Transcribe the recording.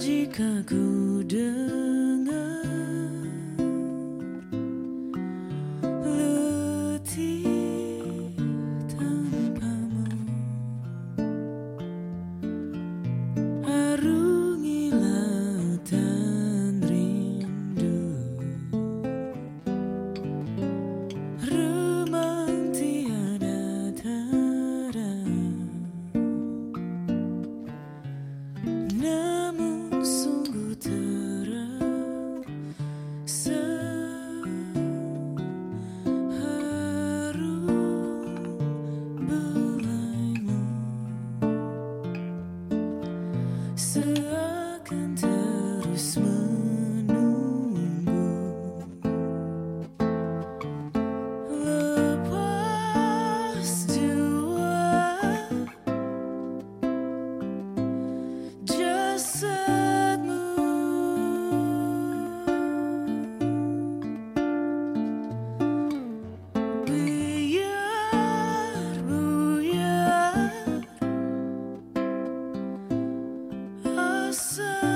jika ku dengar the sun.